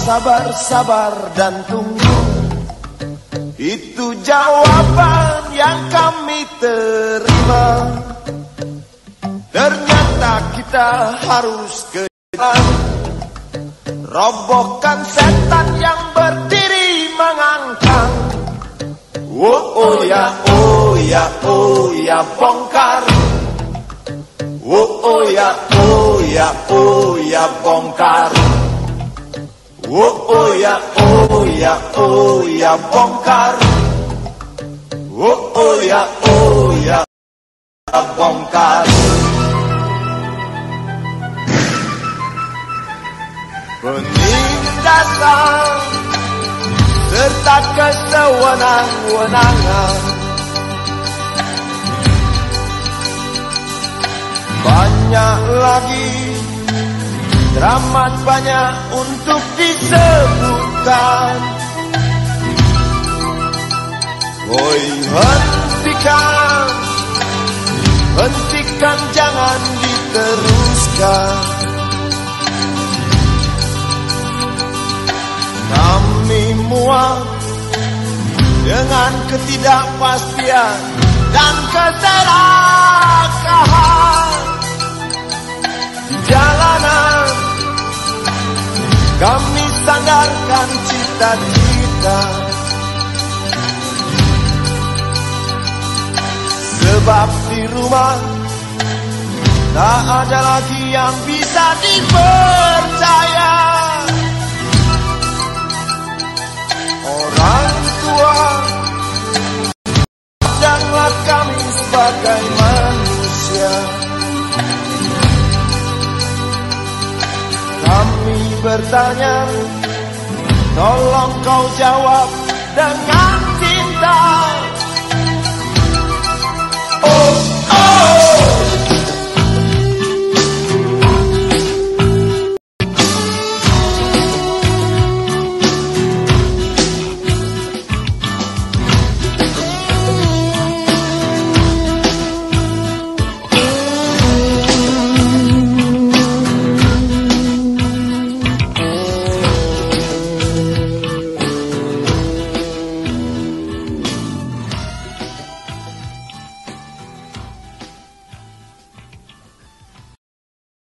Sabar, sabar, dan tunggu. Itu jawaban yang kami terima. Ternyata kita harus ke jalan Robohkan setan yang berdiri mengangkang. Oh, oh ya, oh ya, oh ya, bongkar. Oh, oh ya, oh ya, oh ya, bongkar Oh, oh ya, oh ya, oh ya, bongkar. Oh, oh ya, oh ya, bongkar. Penindasan serta kesewenang-wenangan banyak lagi Teramat banyak untuk disebutkan Woi hentikan Hentikan jangan diteruskan. Kami muak Dengan ketidakpastian Dan keserakahan Jalanan Kami sandarkan cita-cita Sebab di rumah Tak ada lagi yang bisa dipercaya. Orang tua Janganlah kami sebagai manusia Kami bertanya Tolong kau jawab dengan